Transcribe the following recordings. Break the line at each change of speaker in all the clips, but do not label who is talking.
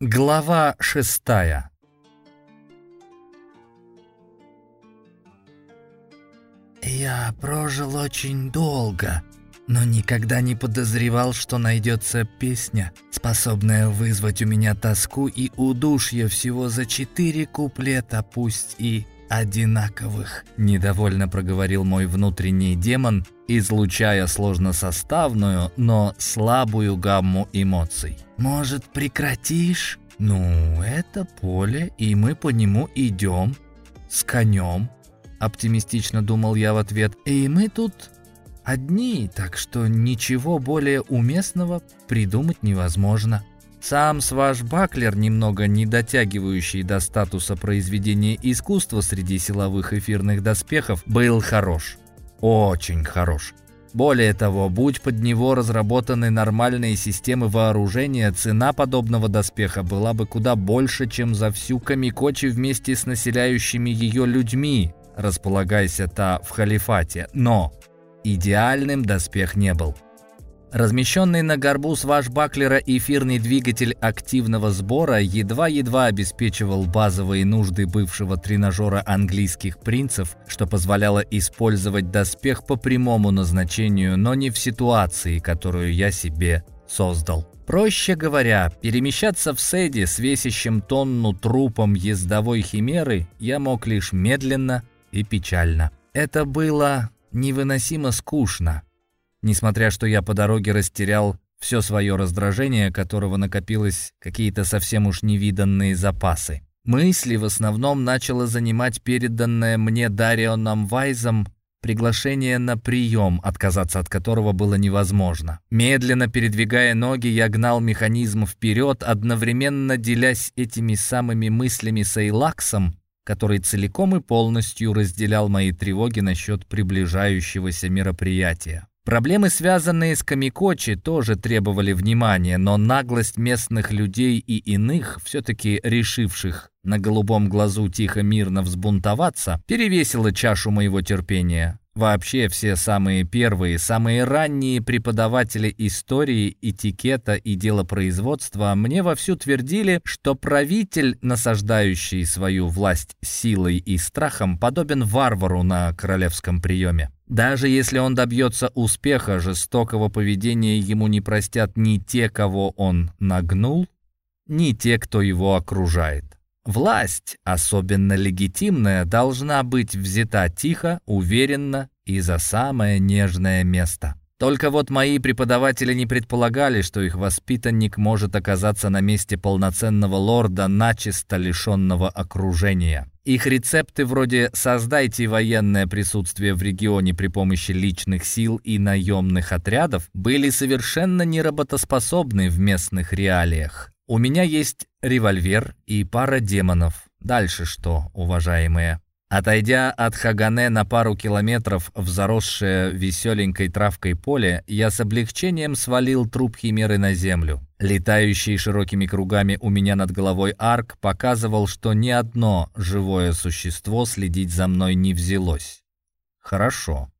Глава шестая. «Я прожил очень долго, но никогда не подозревал, что найдется песня, способная вызвать у меня тоску и удушье всего за четыре куплета, пусть и одинаковых», — недовольно проговорил мой внутренний демон, излучая сложносоставную, но слабую гамму эмоций. «Может, прекратишь?» «Ну, это поле, и мы по нему идем. С конем», — оптимистично думал я в ответ. «И мы тут одни, так что ничего более уместного придумать невозможно». Сам свашбаклер, немного не дотягивающий до статуса произведения искусства среди силовых эфирных доспехов, был хорош. Очень хорош. Более того, будь под него разработаны нормальные системы вооружения, цена подобного доспеха была бы куда больше, чем за всю Камикочи вместе с населяющими ее людьми, располагайся та в халифате. Но идеальным доспех не был. Размещенный на горбу свашбаклера эфирный двигатель активного сбора едва-едва обеспечивал базовые нужды бывшего тренажера английских принцев, что позволяло использовать доспех по прямому назначению, но не в ситуации, которую я себе создал. Проще говоря, перемещаться в седе с весящим тонну трупом ездовой химеры я мог лишь медленно и печально. Это было невыносимо скучно. Несмотря что я по дороге растерял все свое раздражение, которого накопилось какие-то совсем уж невиданные запасы. Мысли в основном начало занимать переданное мне Дарионом Вайзом приглашение на прием, отказаться от которого было невозможно. Медленно передвигая ноги, я гнал механизм вперед, одновременно делясь этими самыми мыслями с Эйлаксом, который целиком и полностью разделял мои тревоги насчет приближающегося мероприятия. Проблемы, связанные с Камикочи, тоже требовали внимания, но наглость местных людей и иных, все-таки решивших на голубом глазу тихо-мирно взбунтоваться, перевесила чашу моего терпения. Вообще все самые первые, самые ранние преподаватели истории, этикета и делопроизводства мне вовсю твердили, что правитель, насаждающий свою власть силой и страхом, подобен варвару на королевском приеме. Даже если он добьется успеха, жестокого поведения ему не простят ни те, кого он нагнул, ни те, кто его окружает. Власть, особенно легитимная, должна быть взята тихо, уверенно и за самое нежное место. Только вот мои преподаватели не предполагали, что их воспитанник может оказаться на месте полноценного лорда, начисто лишенного окружения. Их рецепты вроде «создайте военное присутствие в регионе при помощи личных сил и наемных отрядов» были совершенно неработоспособны в местных реалиях. У меня есть револьвер и пара демонов. Дальше что, уважаемые? Отойдя от Хагане на пару километров в заросшее веселенькой травкой поле, я с облегчением свалил труп химеры на землю. Летающий широкими кругами у меня над головой арк показывал, что ни одно живое существо следить за мной не взялось. Хорошо.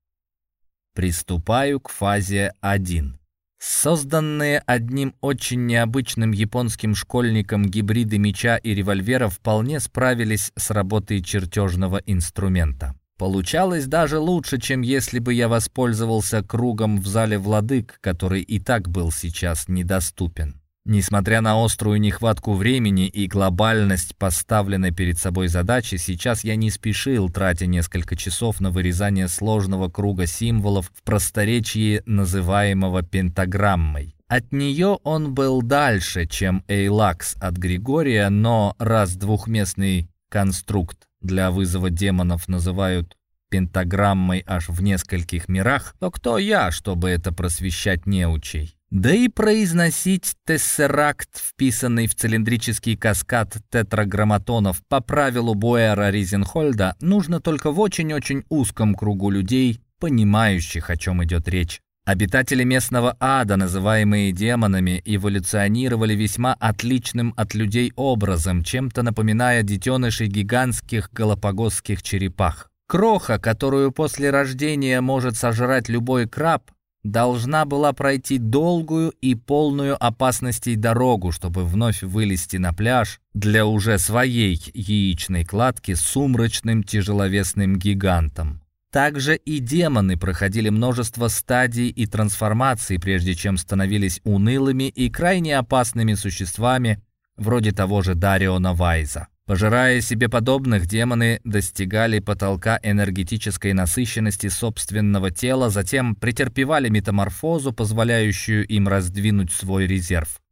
Приступаю к фазе 1. Созданные одним очень необычным японским школьником гибриды меча и револьвера вполне справились с работой чертежного инструмента. Получалось даже лучше, чем если бы я воспользовался кругом в зале владык, который и так был сейчас недоступен. Несмотря на острую нехватку времени и глобальность поставленной перед собой задачи, сейчас я не спешил, тратя несколько часов на вырезание сложного круга символов в просторечии, называемого пентаграммой. От нее он был дальше, чем Эйлакс от Григория, но раз двухместный конструкт для вызова демонов называют пентаграммой аж в нескольких мирах, то кто я, чтобы это просвещать неучей? Да и произносить тессеракт, вписанный в цилиндрический каскад тетраграмматонов по правилу Буэра Ризенхольда, нужно только в очень-очень узком кругу людей, понимающих, о чем идет речь. Обитатели местного ада, называемые демонами, эволюционировали весьма отличным от людей образом, чем-то напоминая детенышей гигантских галапагосских черепах. Кроха, которую после рождения может сожрать любой краб, должна была пройти долгую и полную опасностей дорогу, чтобы вновь вылезти на пляж для уже своей яичной кладки с сумрачным тяжеловесным гигантом. Также и демоны проходили множество стадий и трансформаций, прежде чем становились унылыми и крайне опасными существами, вроде того же Дариона Вайза. Пожирая себе подобных, демоны достигали потолка энергетической насыщенности собственного тела, затем претерпевали метаморфозу, позволяющую им раздвинуть свой резерв.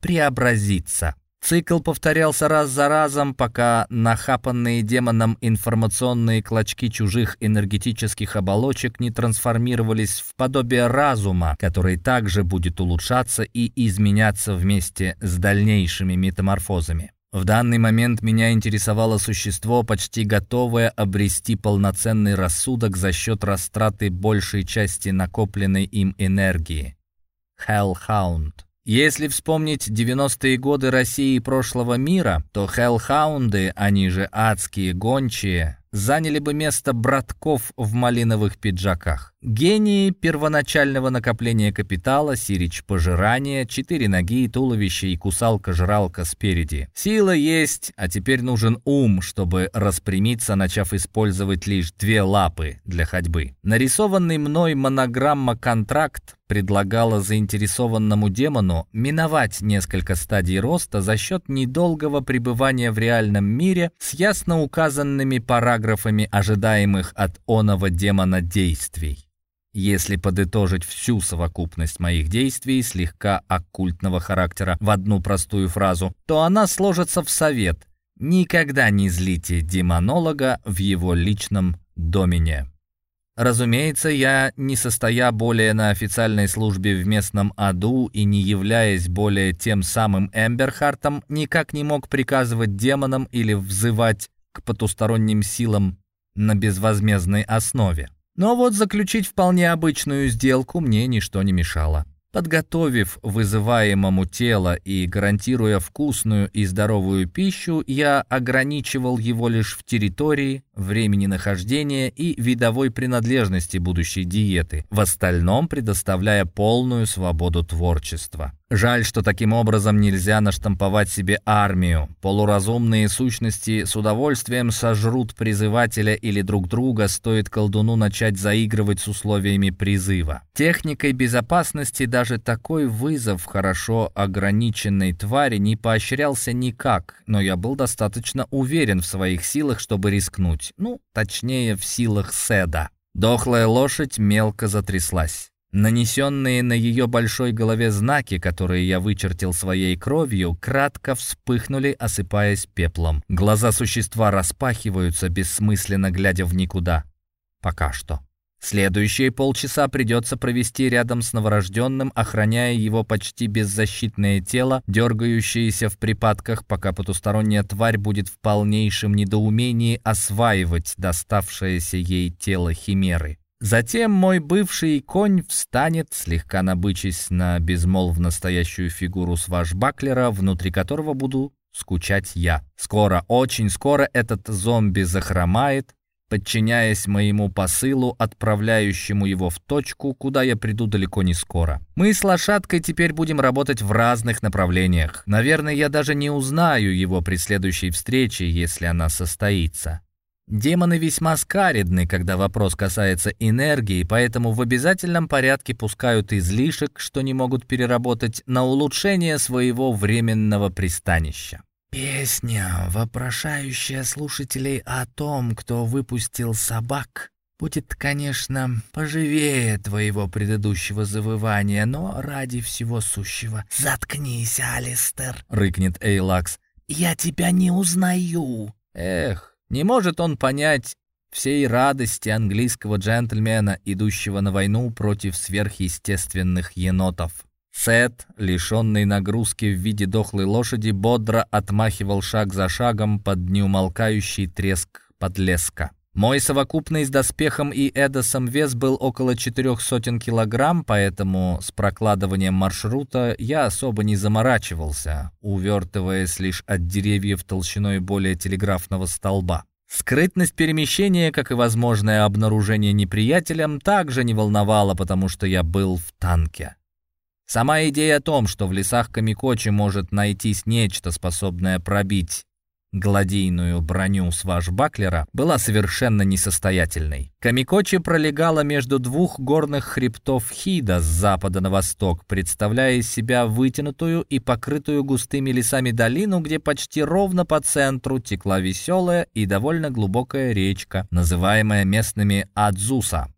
Преобразиться. Цикл повторялся раз за разом, пока нахапанные демоном информационные клочки чужих энергетических оболочек не трансформировались в подобие разума, который также будет улучшаться и изменяться вместе с дальнейшими метаморфозами. В данный момент меня интересовало существо, почти готовое обрести полноценный рассудок за счет растраты большей части накопленной им энергии. Hellhound. Если вспомнить 90-е годы России и прошлого мира, то хеллхаунды, они же адские гончие, заняли бы место братков в малиновых пиджаках. Гении первоначального накопления капитала, сирич пожирания, четыре ноги, туловище и кусалка-жралка спереди. Сила есть, а теперь нужен ум, чтобы распрямиться, начав использовать лишь две лапы для ходьбы. Нарисованный мной монограмма-контракт предлагала заинтересованному демону миновать несколько стадий роста за счет недолгого пребывания в реальном мире с ясно указанными параграфами ожидаемых от оного демона действий. Если подытожить всю совокупность моих действий слегка оккультного характера в одну простую фразу, то она сложится в совет «Никогда не злите демонолога в его личном домене». Разумеется, я, не состоя более на официальной службе в местном аду и не являясь более тем самым Эмберхартом, никак не мог приказывать демонам или взывать к потусторонним силам на безвозмездной основе. Но вот заключить вполне обычную сделку мне ничто не мешало. Подготовив вызываемому тело и гарантируя вкусную и здоровую пищу, я ограничивал его лишь в территории, времени нахождения и видовой принадлежности будущей диеты, в остальном предоставляя полную свободу творчества. Жаль, что таким образом нельзя наштамповать себе армию. Полуразумные сущности с удовольствием сожрут призывателя или друг друга, стоит колдуну начать заигрывать с условиями призыва. Техникой безопасности даже такой вызов хорошо ограниченной твари не поощрялся никак, но я был достаточно уверен в своих силах, чтобы рискнуть. Ну, точнее, в силах Седа. Дохлая лошадь мелко затряслась. Нанесенные на ее большой голове знаки, которые я вычертил своей кровью, кратко вспыхнули, осыпаясь пеплом. Глаза существа распахиваются, бессмысленно глядя в никуда. Пока что. Следующие полчаса придется провести рядом с новорожденным, охраняя его почти беззащитное тело, дергающееся в припадках, пока потусторонняя тварь будет в полнейшем недоумении осваивать доставшееся ей тело химеры. Затем мой бывший конь встанет, слегка набычись на безмолвно стоящую фигуру свашбаклера, внутри которого буду скучать я. Скоро, очень скоро этот зомби захромает, подчиняясь моему посылу, отправляющему его в точку, куда я приду далеко не скоро. Мы с лошадкой теперь будем работать в разных направлениях. Наверное, я даже не узнаю его при следующей встрече, если она состоится. Демоны весьма скаридны, когда вопрос касается энергии, поэтому в обязательном порядке пускают излишек, что не могут переработать, на улучшение своего временного пристанища. Песня, вопрошающая слушателей о том, кто выпустил собак, будет, конечно, поживее твоего предыдущего завывания, но ради всего сущего. «Заткнись, Алистер!» — рыкнет Эйлакс. «Я тебя не узнаю!» Эх, не может он понять всей радости английского джентльмена, идущего на войну против сверхъестественных енотов. Сет, лишенный нагрузки в виде дохлой лошади, бодро отмахивал шаг за шагом под неумолкающий треск подлеска. Мой совокупный с доспехом и Эдосом вес был около четырех сотен килограмм, поэтому с прокладыванием маршрута я особо не заморачивался, увертываясь лишь от деревьев толщиной более телеграфного столба. Скрытность перемещения, как и возможное обнаружение неприятелем, также не волновала, потому что я был в танке. Сама идея о том, что в лесах Камикочи может найтись нечто, способное пробить гладийную броню свашбаклера, была совершенно несостоятельной. Камикочи пролегала между двух горных хребтов Хида с запада на восток, представляя из себя вытянутую и покрытую густыми лесами долину, где почти ровно по центру текла веселая и довольно глубокая речка, называемая местными Адзуса.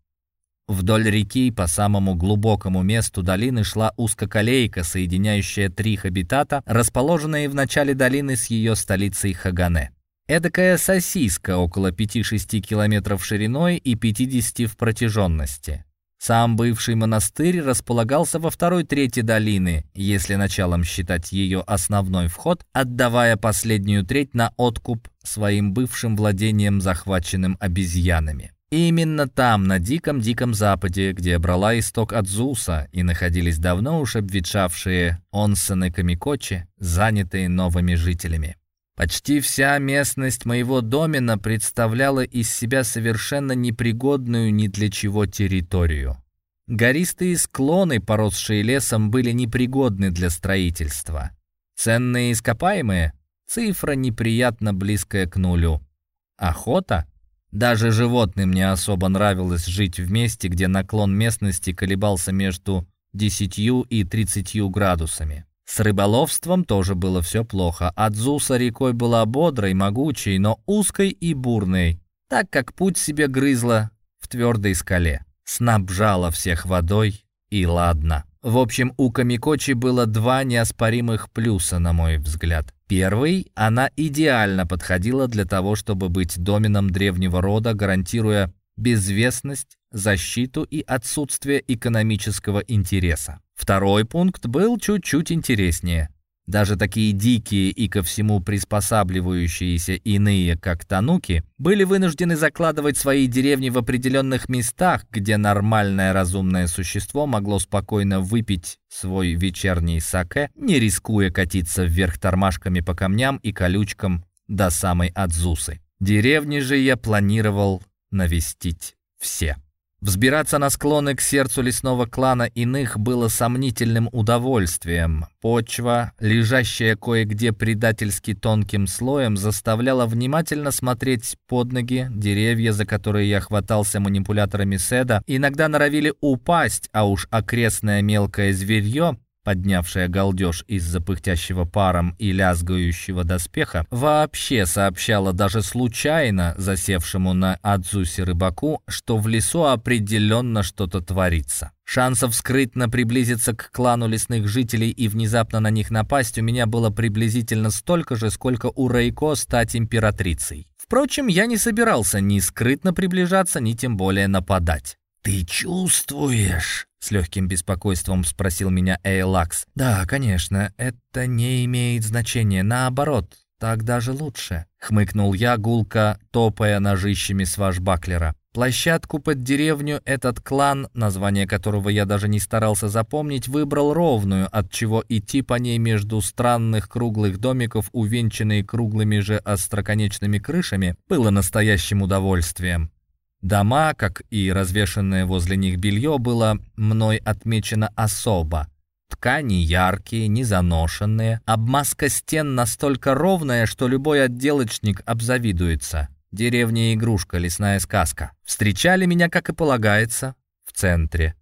Вдоль реки по самому глубокому месту долины шла узкоколейка, соединяющая три хабитата, расположенные в начале долины с ее столицей Хагане. Эдакая сосиска около 5-6 километров шириной и 50 в протяженности. Сам бывший монастырь располагался во второй трети долины, если началом считать ее основной вход, отдавая последнюю треть на откуп своим бывшим владением, захваченным обезьянами. Именно там, на диком-диком западе, где брала исток от Зуса и находились давно уж обветшавшие онсены Камикочи, занятые новыми жителями. Почти вся местность моего домена представляла из себя совершенно непригодную ни для чего территорию. Гористые склоны, поросшие лесом, были непригодны для строительства. Ценные ископаемые — цифра неприятно близкая к нулю. Охота — даже животным не особо нравилось жить в месте, где наклон местности колебался между 10 и 30 градусами. С рыболовством тоже было все плохо. Адзуса рекой была бодрой, могучей, но узкой и бурной, так как путь себе грызла в твердой скале. Снабжала всех водой, и ладно. В общем, у Камикочи было два неоспоримых плюса, на мой взгляд. Первый, она идеально подходила для того, чтобы быть доменом древнего рода, гарантируя безвестность, защиту и отсутствие экономического интереса. Второй пункт был чуть-чуть интереснее. Даже такие дикие и ко всему приспосабливающиеся иные, как тануки, были вынуждены закладывать свои деревни в определенных местах, где нормальное разумное существо могло спокойно выпить свой вечерний саке, не рискуя катиться вверх тормашками по камням и колючкам до самой Адзусы. Деревни же я планировал навестить все. Взбираться на склоны к сердцу лесного клана иных было сомнительным удовольствием. Почва, лежащая кое-где предательски тонким слоем, заставляла внимательно смотреть под ноги, деревья, за которые я хватался манипуляторами седа, иногда норовили упасть, а уж окрестное мелкое зверье поднявшая галдеж из-за пыхтящего паром и лязгающего доспеха, вообще сообщала даже случайно засевшему на Адзусе рыбаку, что в лесу определенно что-то творится. Шансов скрытно приблизиться к клану лесных жителей и внезапно на них напасть у меня было приблизительно столько же, сколько у Рейко стать императрицей. Впрочем, я не собирался ни скрытно приближаться, ни тем более нападать. «Ты чувствуешь?» — с легким беспокойством спросил меня Эйлакс. «Да, конечно, это не имеет значения. Наоборот, так даже лучше», — хмыкнул я, гулко топая ножищами свашбаклера. Площадку под деревню этот клан, название которого я даже не старался запомнить, выбрал ровную, от чего идти по ней между странных круглых домиков, увенчанные круглыми же остроконечными крышами, было настоящим удовольствием. Дома, как и развешенное возле них белье, было мной отмечено особо. Ткани яркие, незаношенные, обмазка стен настолько ровная, что любой отделочник обзавидуется. Деревня игрушка, лесная сказка. Встречали меня, как и полагается, в центре.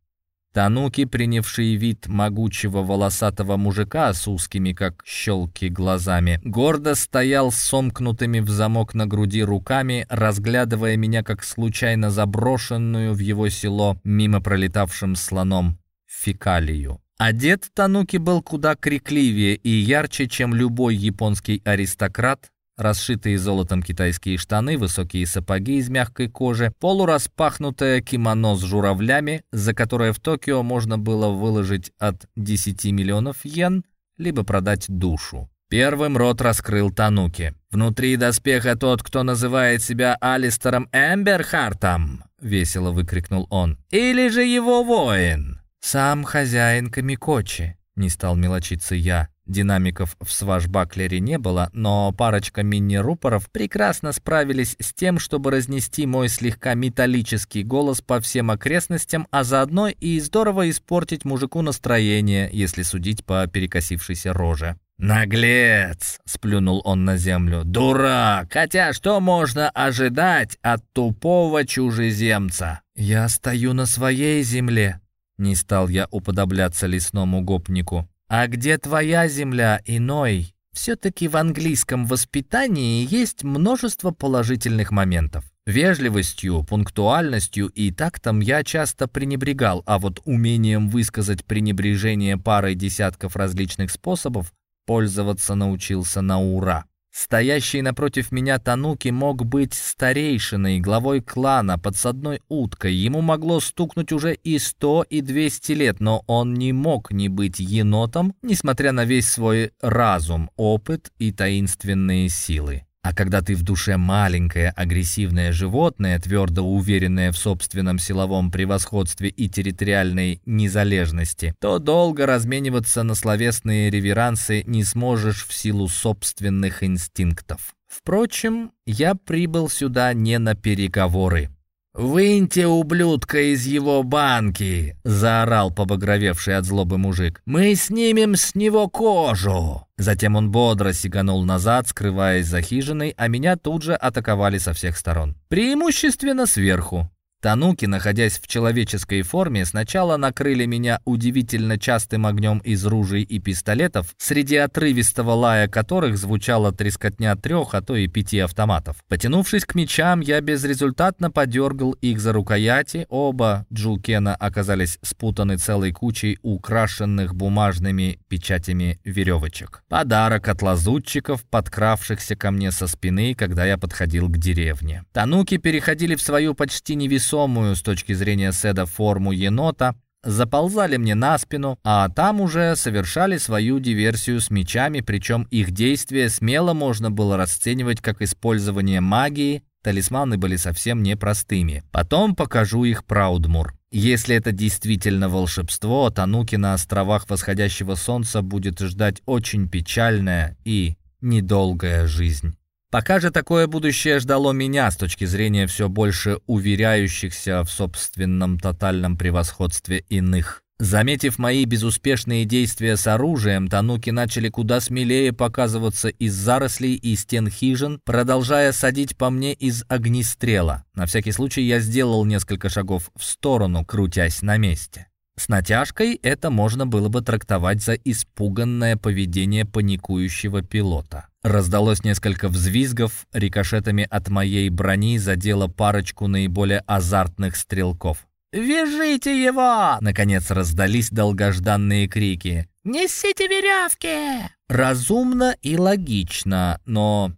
Тануки, принявший вид могучего волосатого мужика с узкими, как щелки, глазами, гордо стоял с сомкнутыми в замок на груди руками, разглядывая меня как случайно заброшенную в его село мимо пролетавшим слоном фекалию. Одет Тануки был куда крикливее и ярче, чем любой японский аристократ, расшитые золотом китайские штаны, высокие сапоги из мягкой кожи, полураспахнутое кимоно с журавлями, за которое в Токио можно было выложить от 10 миллионов йен, либо продать душу. Первым рот раскрыл Тануки. «Внутри доспеха тот, кто называет себя Алистером Эмберхартом!» — весело выкрикнул он. «Или же его воин!» «Сам хозяин Камикочи!» — не стал мелочиться я. Динамиков в свашбаклере не было, но парочка мини-рупоров прекрасно справились с тем, чтобы разнести мой слегка металлический голос по всем окрестностям, а заодно и здорово испортить мужику настроение, если судить по перекосившейся роже. «Наглец!» — сплюнул он на землю. «Дурак! Хотя что можно ожидать от тупого чужеземца?» «Я стою на своей земле!» Не стал я уподобляться лесному гопнику. «А где твоя земля, иной?» Все-таки в английском воспитании есть множество положительных моментов. Вежливостью, пунктуальностью и тактом я часто пренебрегал, а вот умением высказать пренебрежение парой десятков различных способов пользоваться научился на ура. Стоящий напротив меня Тануки мог быть старейшиной, главой клана, подсадной уткой. Ему могло стукнуть уже и сто, и двести лет, но он не мог не быть енотом, несмотря на весь свой разум, опыт и таинственные силы. А когда ты в душе маленькое агрессивное животное, твердо уверенное в собственном силовом превосходстве и территориальной незалежности, то долго размениваться на словесные реверансы не сможешь в силу собственных инстинктов. Впрочем, я прибыл сюда не на переговоры. «Выньте ублюдка из его банки!» — заорал побагровевший от злобы мужик. «Мы снимем с него кожу!» Затем он бодро сиганул назад, скрываясь за хижиной, а меня тут же атаковали со всех сторон. Преимущественно сверху. Тануки, находясь в человеческой форме, сначала накрыли меня удивительно частым огнем из ружей и пистолетов, среди отрывистого лая которых звучала трескотня трех, а то и пяти автоматов. Потянувшись к мечам, я безрезультатно подергал их за рукояти. Оба джулкена оказались спутаны целой кучей украшенных бумажными печатями веревочек. Подарок от лазутчиков, подкравшихся ко мне со спины, когда я подходил к деревне. Тануки переходили в свою почти невесомую весомую с точки зрения Седа форму енота, заползали мне на спину, а там уже совершали свою диверсию с мечами, причем их действия смело можно было расценивать как использование магии, талисманы были совсем непростыми. Потом покажу их Праудмур. Если это действительно волшебство, Тануки на островах восходящего солнца будет ждать очень печальная и недолгая жизнь. Пока же такое будущее ждало меня с точки зрения все больше уверяющихся в собственном тотальном превосходстве иных. Заметив мои безуспешные действия с оружием, тануки начали куда смелее показываться из зарослей и стен хижин, продолжая садить по мне из огнестрела. На всякий случай я сделал несколько шагов в сторону, крутясь на месте. С натяжкой это можно было бы трактовать за испуганное поведение паникующего пилота. Раздалось несколько взвизгов, рикошетами от моей брони задело парочку наиболее азартных стрелков. «Вяжите его!» Наконец раздались долгожданные крики. «Несите веревки!» Разумно и логично, но...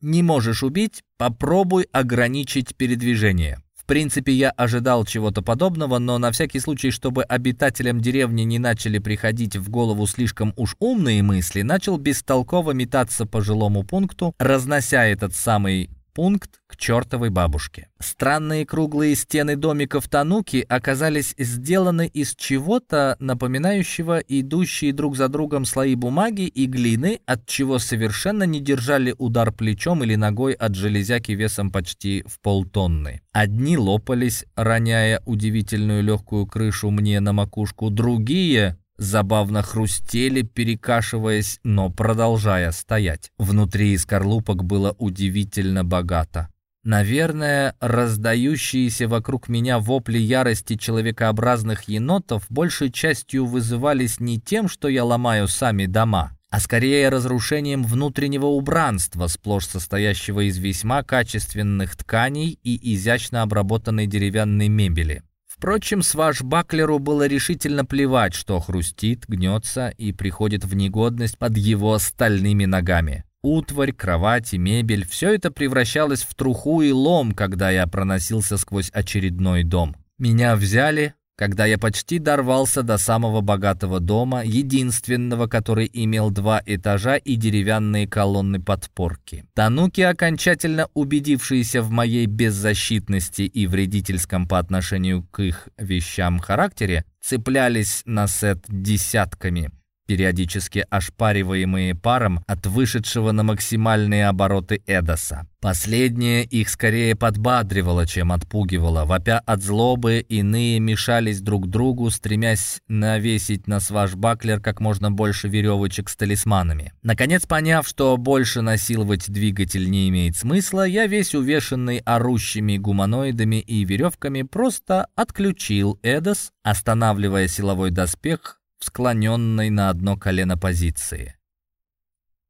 Не можешь убить? Попробуй ограничить передвижение. В принципе, я ожидал чего-то подобного, но на всякий случай, чтобы обитателям деревни не начали приходить в голову слишком уж умные мысли, начал бестолково метаться по жилому пункту, разнося этот самый Пункт к чертовой бабушке. Странные круглые стены домиков Тануки оказались сделаны из чего-то, напоминающего идущие друг за другом слои бумаги и глины, от чего совершенно не держали удар плечом или ногой от железяки весом почти в полтонны. Одни лопались, роняя удивительную легкую крышу мне на макушку, другие забавно хрустели, перекашиваясь, но продолжая стоять. Внутри скорлупок было удивительно богато. Наверное, раздающиеся вокруг меня вопли ярости человекообразных енотов большей частью вызывались не тем, что я ломаю сами дома, а скорее разрушением внутреннего убранства, сплошь состоящего из весьма качественных тканей и изящно обработанной деревянной мебели. Впрочем, свашбаклеру было решительно плевать, что хрустит, гнется и приходит в негодность под его стальными ногами. Утварь, кровать и мебель — все это превращалось в труху и лом, когда я проносился сквозь очередной дом. Меня взяли, когда я почти дорвался до самого богатого дома, единственного, который имел два этажа и деревянные колонны подпорки. Тануки, окончательно убедившиеся в моей беззащитности и вредительском по отношению к их вещам характере, цеплялись на сет десятками – периодически ошпариваемые паром от вышедшего на максимальные обороты Эдоса. Последнее их скорее подбадривало, чем отпугивало. Вопя от злобы, иные мешались друг другу, стремясь навесить на сважбаклер как можно больше веревочек с талисманами. Наконец, поняв, что больше насиловать двигатель не имеет смысла, я весь увешанный орущими гуманоидами и веревками просто отключил Эдос, останавливая силовой доспех в склоненной на одно колено позиции.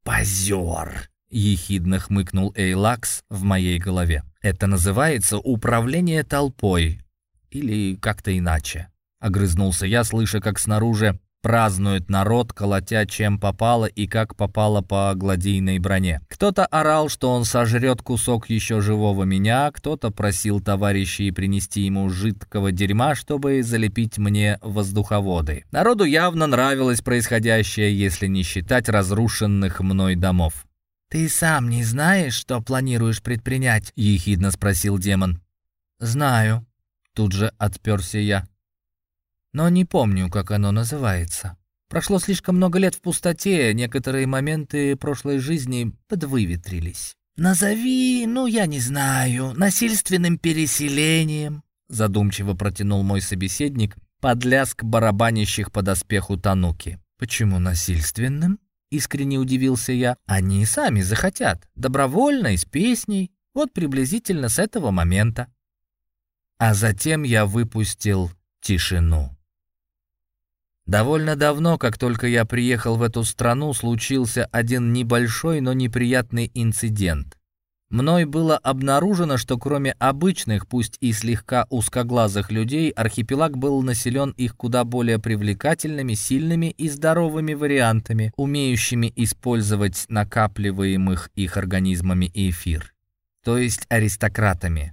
«Позер!» Ехидно хмыкнул Эйлакс в моей голове. «Это называется управление толпой. Или как-то иначе». Огрызнулся я, слыша, как снаружи празднует народ, колотя чем попало и как попало по гладийной броне. Кто-то орал, что он сожрет кусок еще живого меня, кто-то просил товарищей принести ему жидкого дерьма, чтобы залепить мне воздуховоды. Народу явно нравилось происходящее, если не считать разрушенных мной домов. «Ты сам не знаешь, что планируешь предпринять?» — ехидно спросил демон. «Знаю», — тут же отперся я. «Но не помню, как оно называется. Прошло слишком много лет в пустоте, некоторые моменты прошлой жизни подвыветрились». «Назови, ну, я не знаю, насильственным переселением», задумчиво протянул мой собеседник под лязг барабанящих по доспеху тануки. «Почему насильственным?» Искренне удивился я. Они сами захотят. Добровольно и с песней. Вот приблизительно с этого момента. А затем я выпустил тишину. Довольно давно, как только я приехал в эту страну, случился один небольшой, но неприятный инцидент. Мной было обнаружено, что кроме обычных, пусть и слегка узкоглазых людей, архипелаг был населен их куда более привлекательными, сильными и здоровыми вариантами, умеющими использовать накапливаемых их организмами эфир, то есть аристократами.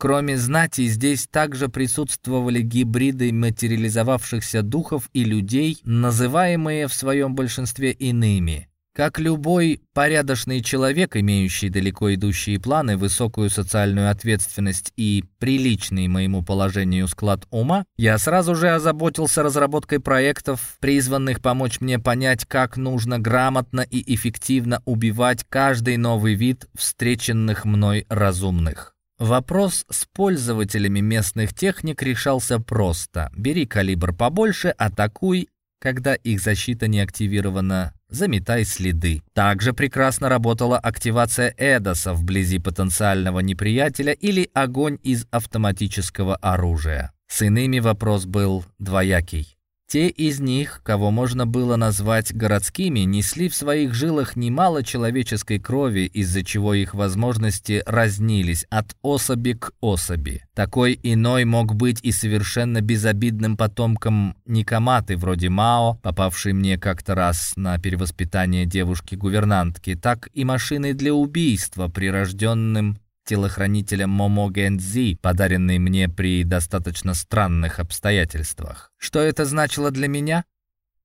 Кроме знати, здесь также присутствовали гибриды материализовавшихся духов и людей, называемые в своем большинстве иными – как любой порядочный человек, имеющий далеко идущие планы, высокую социальную ответственность и приличный моему положению склад ума, я сразу же озаботился разработкой проектов, призванных помочь мне понять, как нужно грамотно и эффективно убивать каждый новый вид встреченных мной разумных. Вопрос с пользователями местных техник решался просто. Бери калибр побольше, атакуй, когда их защита не активирована заметай следы. Также прекрасно работала активация Эдоса вблизи потенциального неприятеля или огонь из автоматического оружия. С иными вопрос был двоякий. Те из них, кого можно было назвать городскими, несли в своих жилах немало человеческой крови, из-за чего их возможности разнились от особи к особи. Такой иной мог быть и совершенно безобидным потомком Никоматы, вроде Мао, попавшей мне как-то раз на перевоспитание девушки-гувернантки, так и машиной для убийства, прирожденным телохранителем Момо Гэнзи, подаренный мне при достаточно странных обстоятельствах. Что это значило для меня?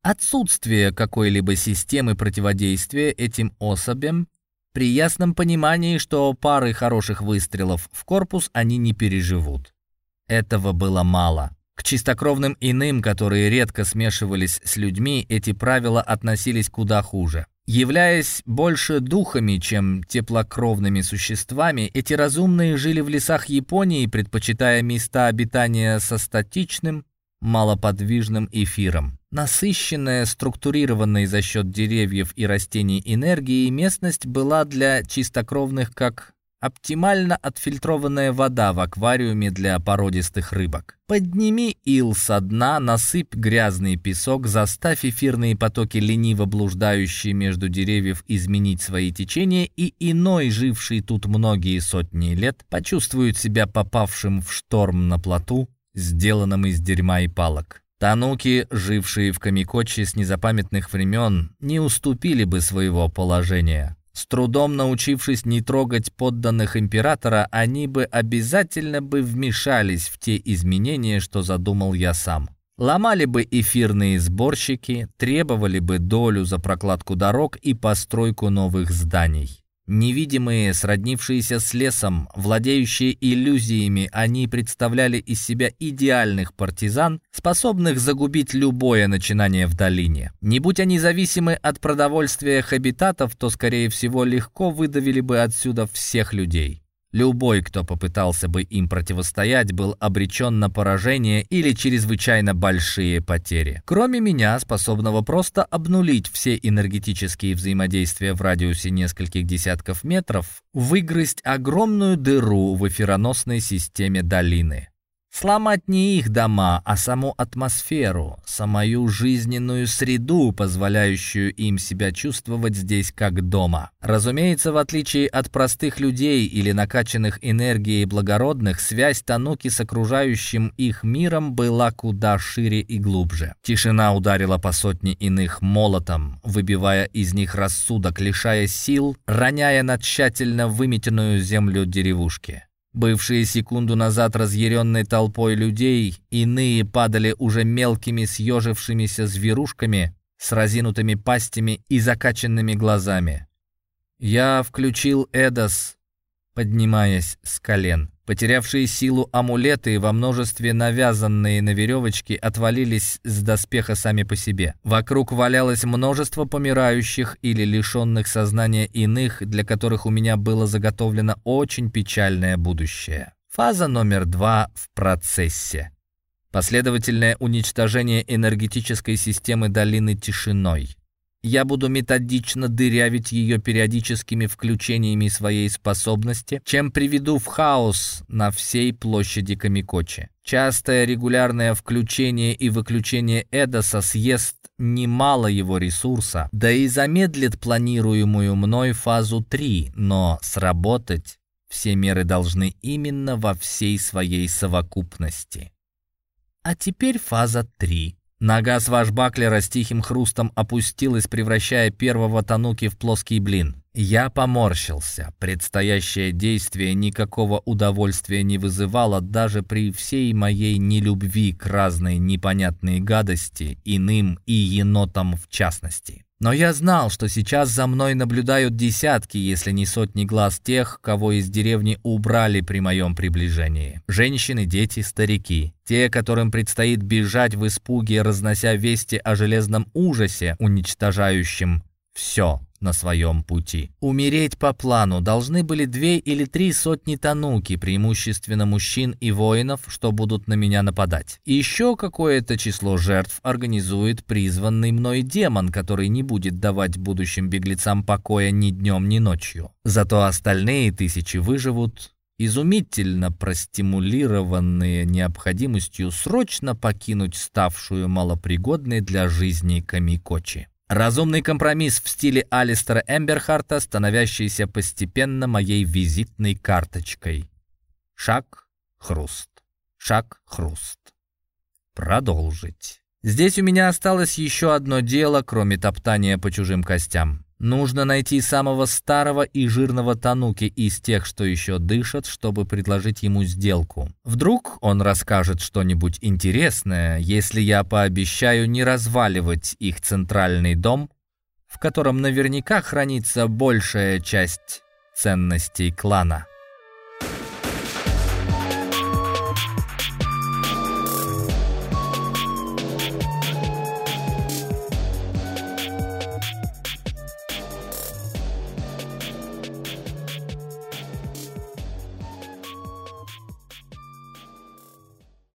Отсутствие какой-либо системы противодействия этим особям при ясном понимании, что пары хороших выстрелов в корпус они не переживут. Этого было мало. К чистокровным иным, которые редко смешивались с людьми, эти правила относились куда хуже. Являясь больше духами, чем теплокровными существами, эти разумные жили в лесах Японии, предпочитая места обитания со статичным, малоподвижным эфиром. Насыщенная, структурированной за счет деревьев и растений энергией, местность была для чистокровных как Оптимально отфильтрованная вода в аквариуме для породистых рыбок. Подними ил со дна, насыпь грязный песок, заставь эфирные потоки, лениво блуждающие между деревьев, изменить свои течения, и иной, живший тут многие сотни лет, почувствует себя попавшим в шторм на плоту, сделанном из дерьма и палок. Тануки, жившие в Камикочи с незапамятных времен, не уступили бы своего положения. С трудом научившись не трогать подданных императора, они бы обязательно бы вмешались в те изменения, что задумал я сам. Ломали бы эфирные сборщики, требовали бы долю за прокладку дорог и постройку новых зданий. Невидимые, сроднившиеся с лесом, владеющие иллюзиями, они представляли из себя идеальных партизан, способных загубить любое начинание в долине. Не будь они зависимы от продовольствия хабитатов, то, скорее всего, легко выдавили бы отсюда всех людей. Любой, кто попытался бы им противостоять, был обречен на поражение или чрезвычайно большие потери. Кроме меня, способного просто обнулить все энергетические взаимодействия в радиусе нескольких десятков метров, выгрызть огромную дыру в эфироносной системе долины. Сломать не их дома, а саму атмосферу, самую жизненную среду, позволяющую им себя чувствовать здесь как дома. Разумеется, в отличие от простых людей или накачанных энергией благородных, связь Тануки с окружающим их миром была куда шире и глубже. Тишина ударила по сотне иных молотом, выбивая из них рассудок, лишая сил, роняя на тщательно выметенную землю деревушки. Бывшие секунду назад разъяренной толпой людей, иные падали уже мелкими съежившимися зверушками с разинутыми пастями и закачанными глазами. Я включил Эдос, поднимаясь с колен. Потерявшие силу амулеты во множестве навязанные на веревочке отвалились с доспеха сами по себе. Вокруг валялось множество помирающих или лишенных сознания иных, для которых у меня было заготовлено очень печальное будущее. Фаза номер два в процессе. Последовательное уничтожение энергетической системы долины тишиной. Я буду методично дырявить ее периодическими включениями своей способности, чем приведу в хаос на всей площади Камикочи. Частое регулярное включение и выключение Эдоса съест немало его ресурса, да и замедлит планируемую мной фазу 3, но сработать все меры должны именно во всей своей совокупности. А теперь фаза 3. Нога свашбаклера с тихим хрустом опустилась, превращая первого тануки в плоский блин. Я поморщился. Предстоящее действие никакого удовольствия не вызывало даже при всей моей нелюбви к разной непонятной гадости, иным и енотам в частности. Но я знал, что сейчас за мной наблюдают десятки, если не сотни глаз тех, кого из деревни убрали при моем приближении. Женщины, дети, старики. Те, которым предстоит бежать в испуге, разнося вести о железном ужасе, уничтожающем все на своем пути. Умереть по плану должны были две или три сотни тануки, преимущественно мужчин и воинов, что будут на меня нападать. Еще какое-то число жертв организует призванный мной демон, который не будет давать будущим беглецам покоя ни днем, ни ночью. Зато остальные тысячи выживут изумительно простимулированные необходимостью срочно покинуть ставшую малопригодной для жизни Камикочи. Разумный компромисс в стиле Алистера Эмберхарта, становящийся постепенно моей визитной карточкой. Шаг, хруст. Шаг, хруст. Продолжить. Здесь у меня осталось еще одно дело, кроме топтания по чужим костям. Нужно найти самого старого и жирного Тануки из тех, что еще дышат, чтобы предложить ему сделку. Вдруг он расскажет что-нибудь интересное, если я пообещаю не разваливать их центральный дом, в котором наверняка хранится большая часть ценностей клана.